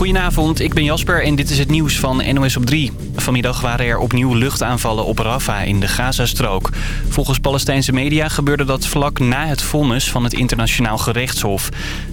Goedenavond, ik ben Jasper en dit is het nieuws van NOS op 3. Vanmiddag waren er opnieuw luchtaanvallen op Rafah in de Gazastrook. Volgens Palestijnse media gebeurde dat vlak na het vonnis van het internationaal gerechtshof.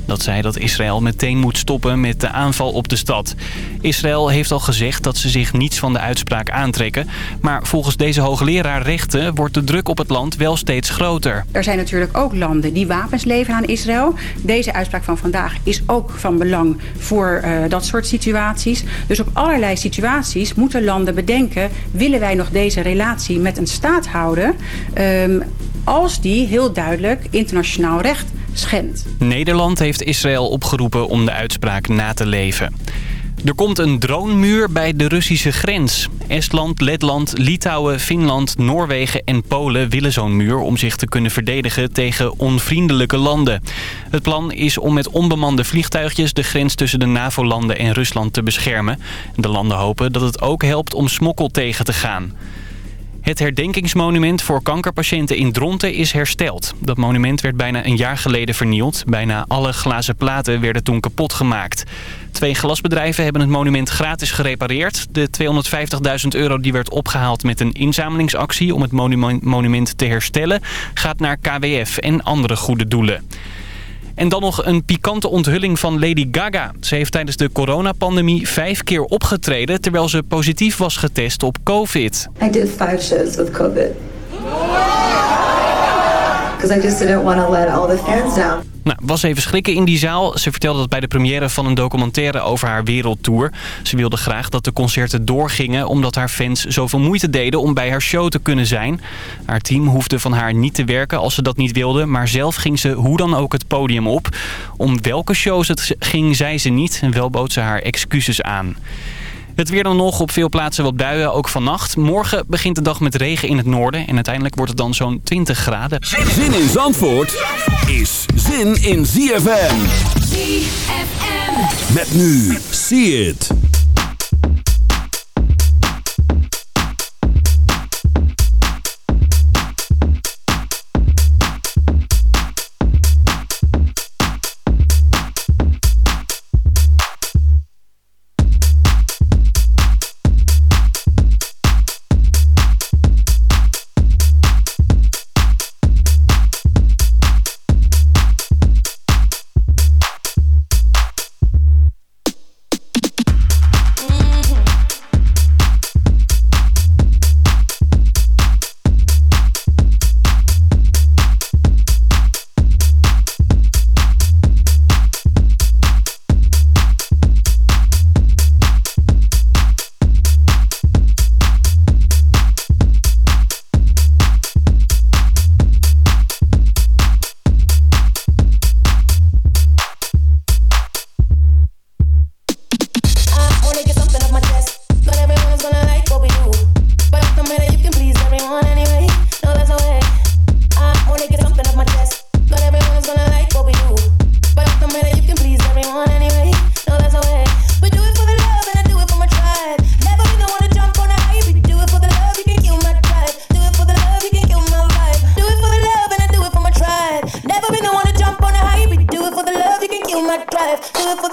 Dat zei dat Israël meteen moet stoppen met de aanval op de stad. Israël heeft al gezegd dat ze zich niets van de uitspraak aantrekken. Maar volgens deze hoogleraar rechten wordt de druk op het land wel steeds groter. Er zijn natuurlijk ook landen die wapens leveren aan Israël. Deze uitspraak van vandaag is ook van belang voor uh, dat soort situaties. Dus op allerlei situaties moeten landen bedenken... willen wij nog deze relatie met een staat houden... Um, als die heel duidelijk internationaal recht schendt. Nederland heeft Israël opgeroepen om de uitspraak na te leven. Er komt een dronemuur bij de Russische grens. Estland, Letland, Litouwen, Finland, Noorwegen en Polen willen zo'n muur... om zich te kunnen verdedigen tegen onvriendelijke landen. Het plan is om met onbemande vliegtuigjes... de grens tussen de NAVO-landen en Rusland te beschermen. De landen hopen dat het ook helpt om smokkel tegen te gaan. Het herdenkingsmonument voor kankerpatiënten in Dronten is hersteld. Dat monument werd bijna een jaar geleden vernield. Bijna alle glazen platen werden toen kapot gemaakt. Twee glasbedrijven hebben het monument gratis gerepareerd. De 250.000 euro die werd opgehaald met een inzamelingsactie om het monument te herstellen... gaat naar KWF en andere goede doelen. En dan nog een pikante onthulling van Lady Gaga. Ze heeft tijdens de coronapandemie vijf keer opgetreden... terwijl ze positief was getest op COVID. I did five shows with COVID. Because I just didn't want to let all the fans down. Nou, was even schrikken in die zaal. Ze vertelde dat bij de première van een documentaire over haar wereldtour. Ze wilde graag dat de concerten doorgingen... omdat haar fans zoveel moeite deden om bij haar show te kunnen zijn. Haar team hoefde van haar niet te werken als ze dat niet wilde... maar zelf ging ze hoe dan ook het podium op. Om welke shows het ging, zei ze niet en wel bood ze haar excuses aan. Het weer dan nog op veel plaatsen wat buien, ook vannacht. Morgen begint de dag met regen in het noorden. En uiteindelijk wordt het dan zo'n 20 graden. Zin in Zandvoort is zin in ZFM. ZFM. Met nu, see it.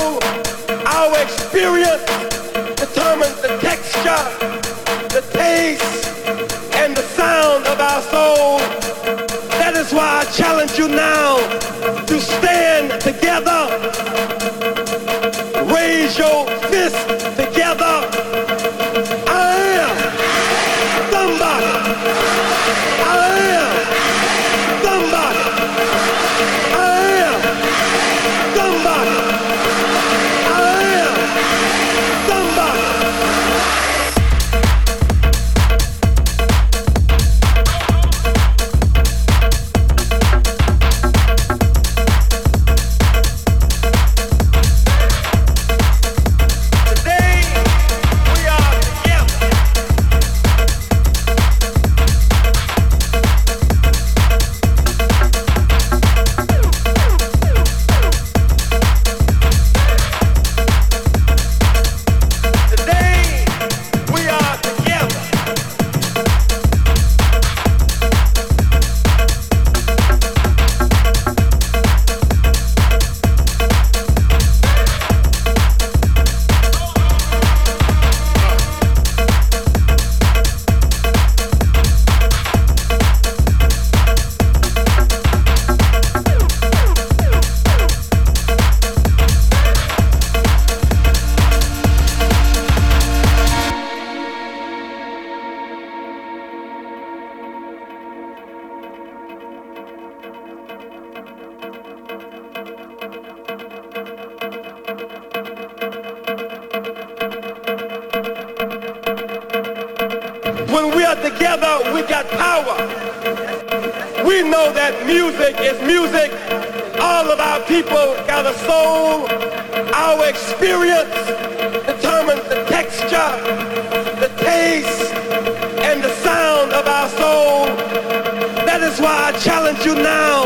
our experience determines the texture power. We know that music is music. All of our people got a soul. Our experience determines the texture, the taste, and the sound of our soul. That is why I challenge you now.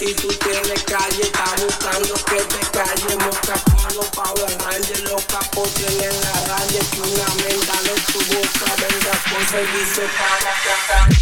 Si tú tienes calle, está buscando que te calle. Mosca con los Power Rangers, los capotes en la raya. Que una menda de tu boca venga con servicio para acá.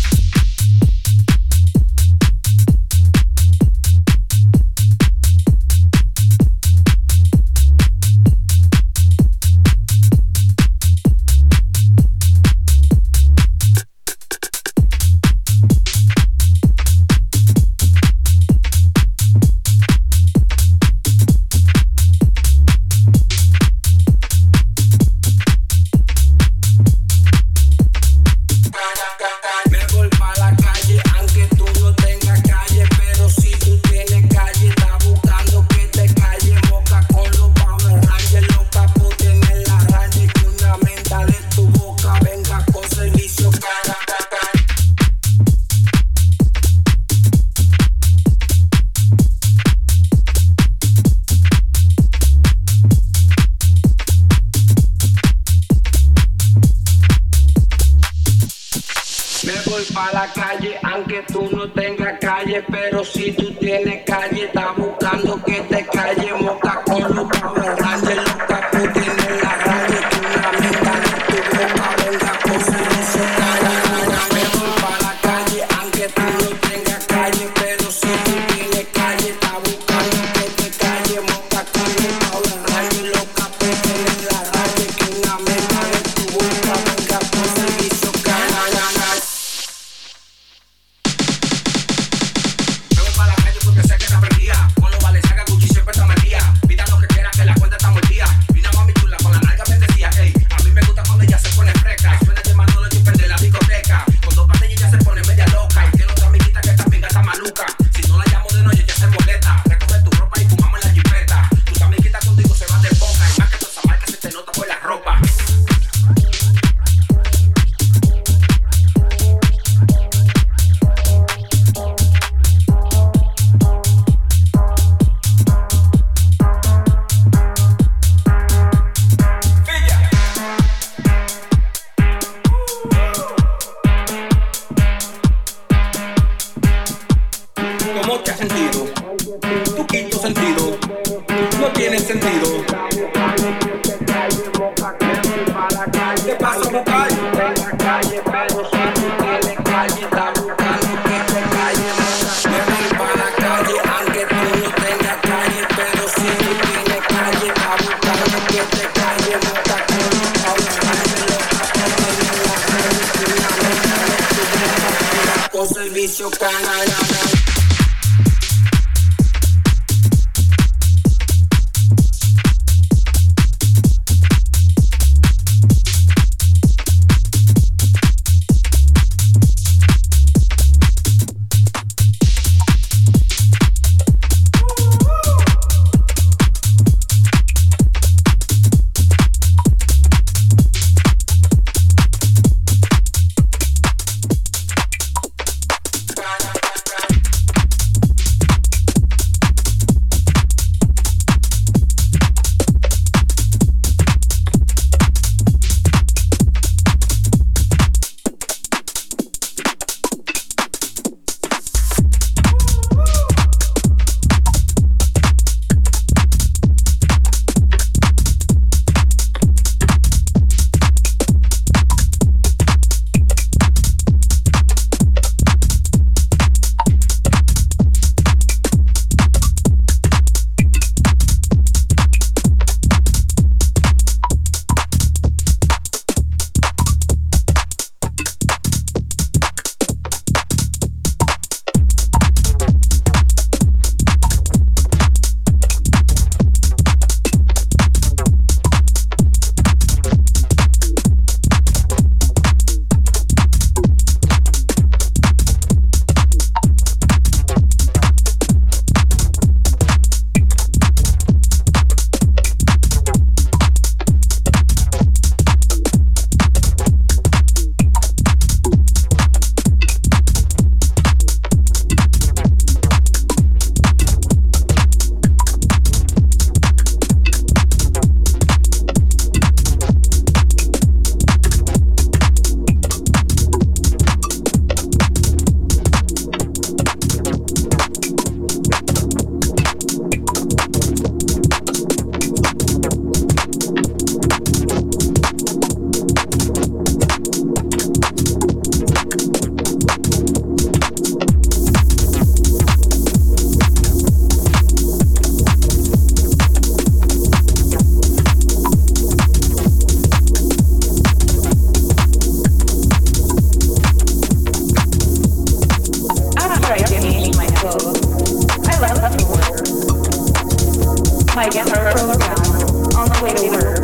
Down on the way to work.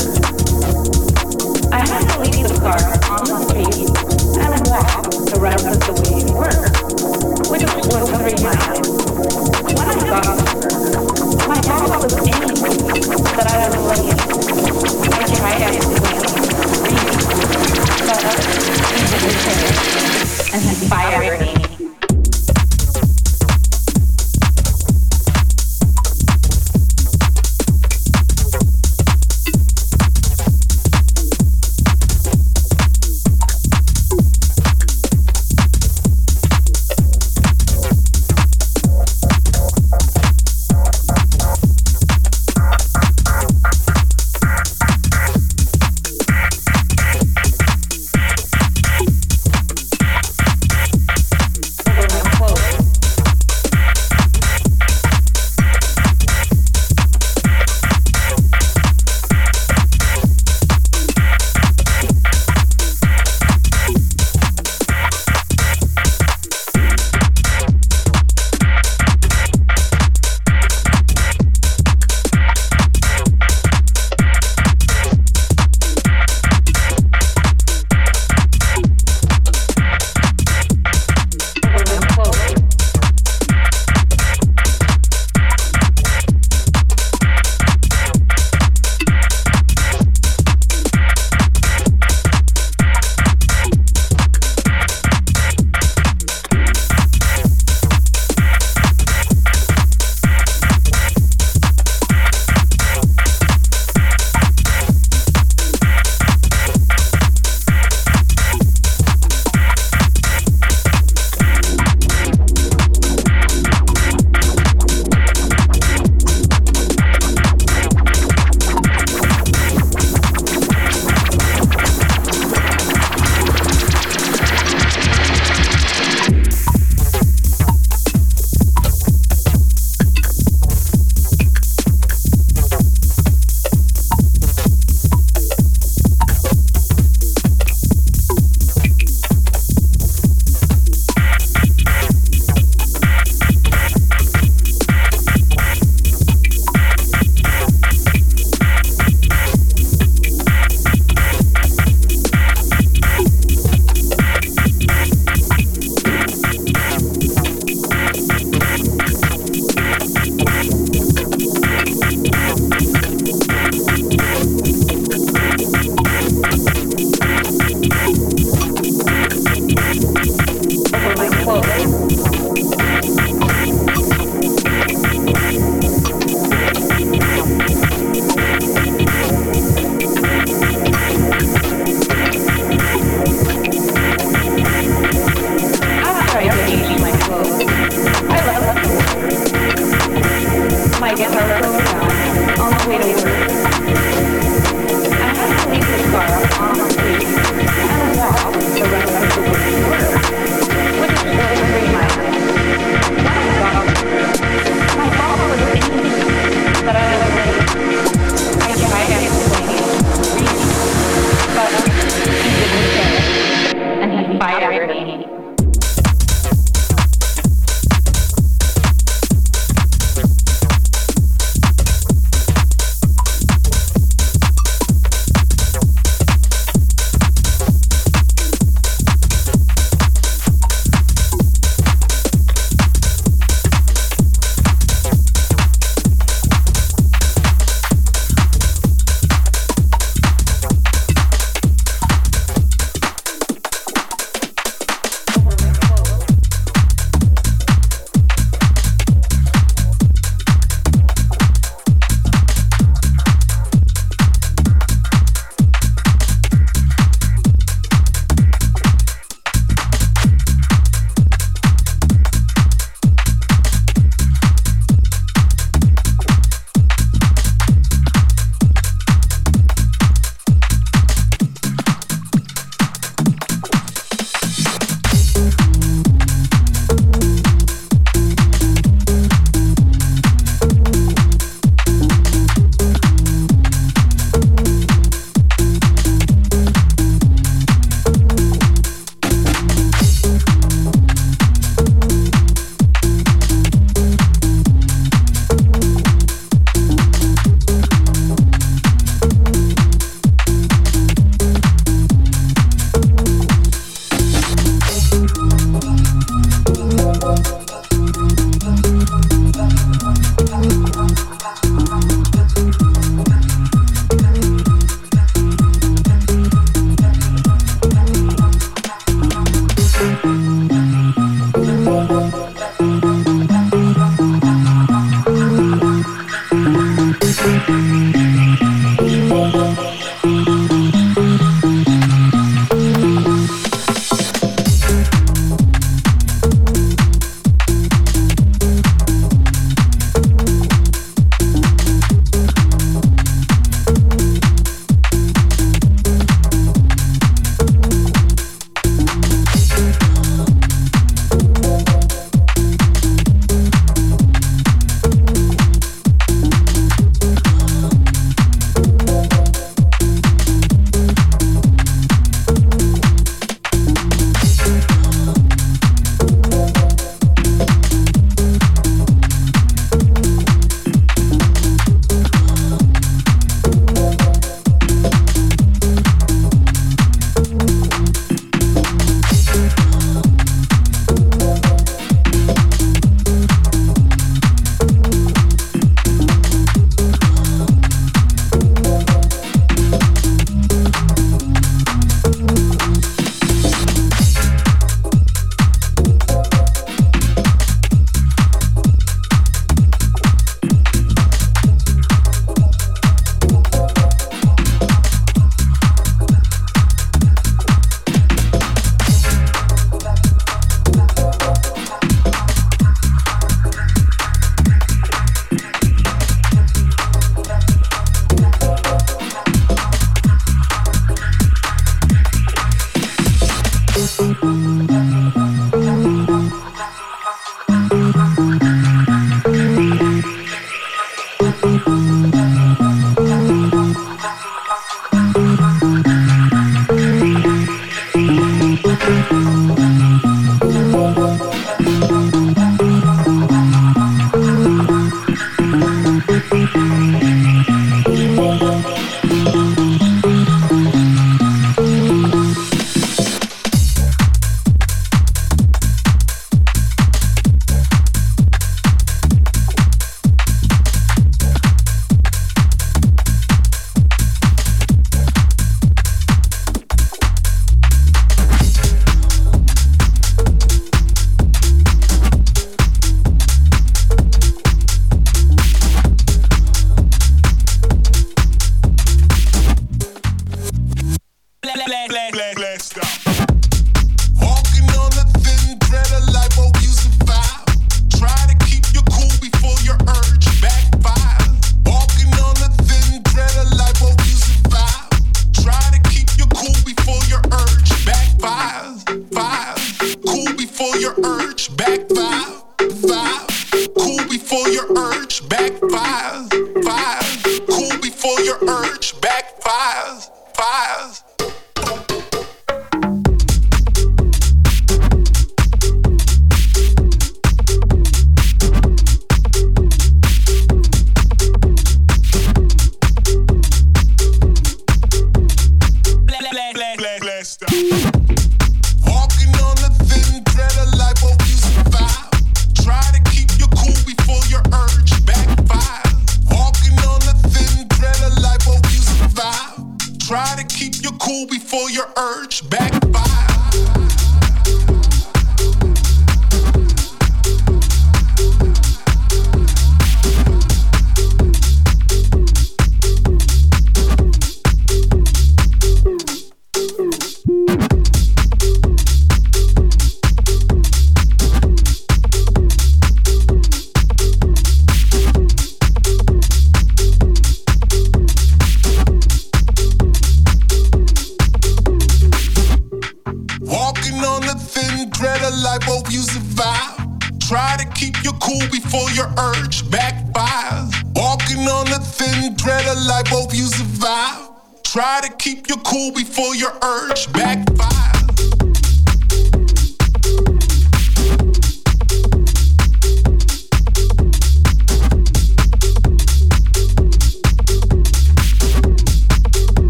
I to leave the car on the street and walk the rest of the way to work, which was three miles. When I got my was angry that I was late. I tried to explain but and he fired me.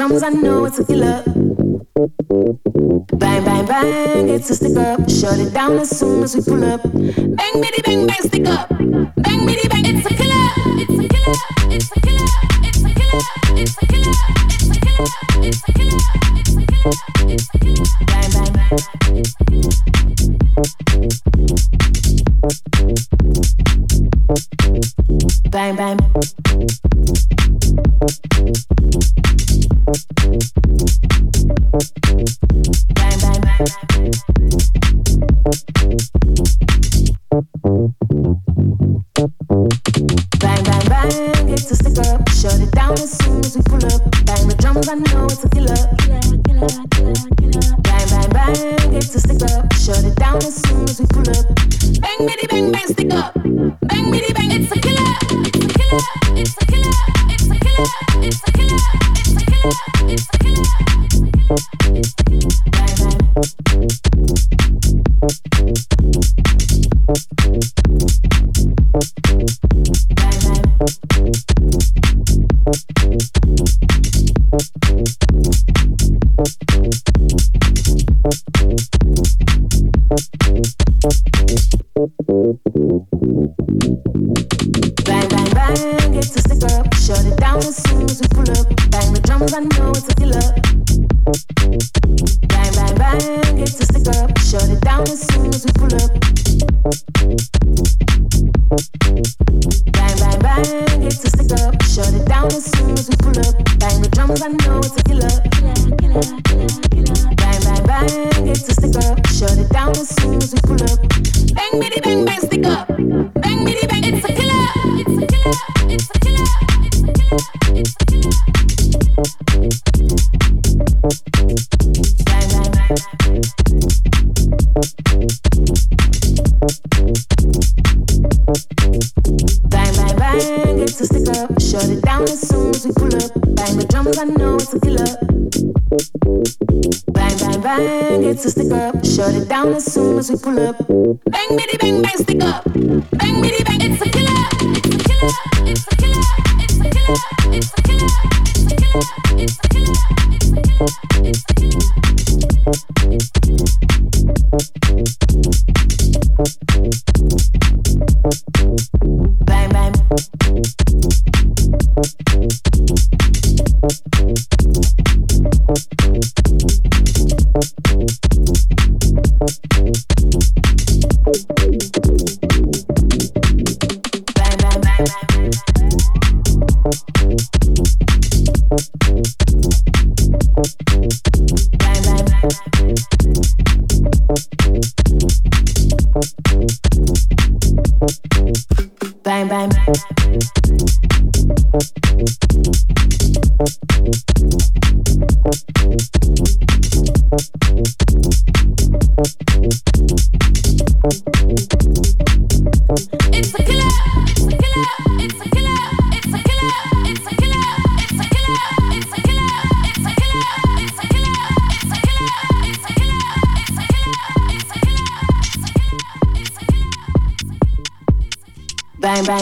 drums, I know it's a killer. Bang, bang, bang, it's a stick up. Shut it down as soon as we pull up.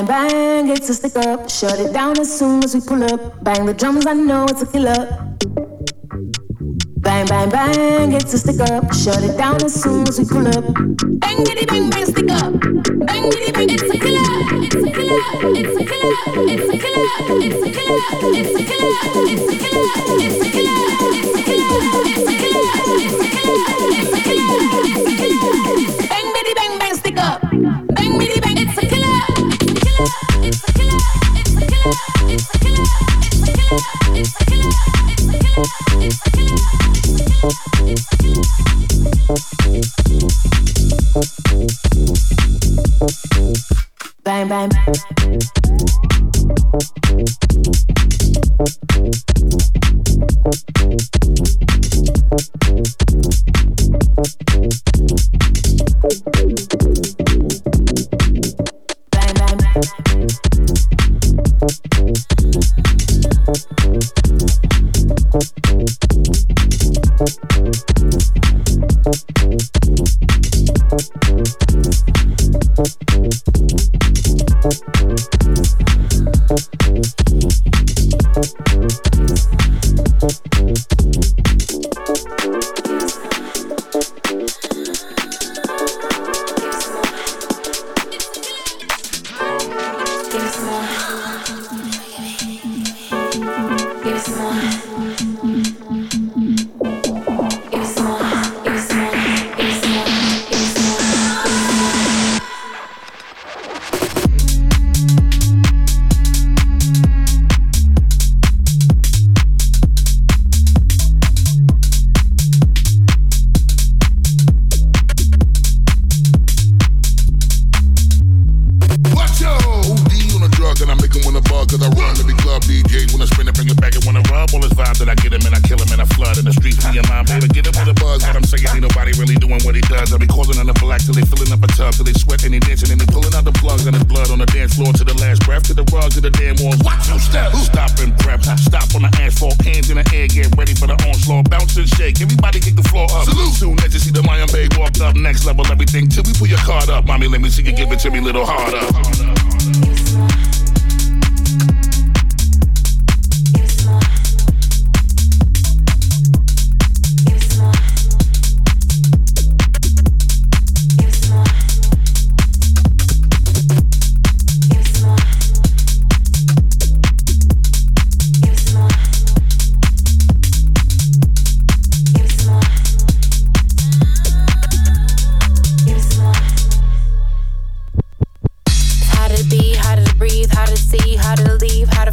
bang, bang, it's a stick up. Shut it down as soon as we pull up. Bang the drums, I know it's a killer. Bang, bang, bang, it's a stick up. Shut it down as soon as we pull up. Bang, giddy, bang, bang, stick up. Bang, giddy, bang, it's a killer. It's a killer. It's a killer. It's a killer. It's a killer. It's a killer. It's a killer. It's a killer. It's a killer. It's a killer. It's a killer. Bang, giddy, bang, bang, stick up. Bang, giddy, bang, it's a killer bang bang believe, how to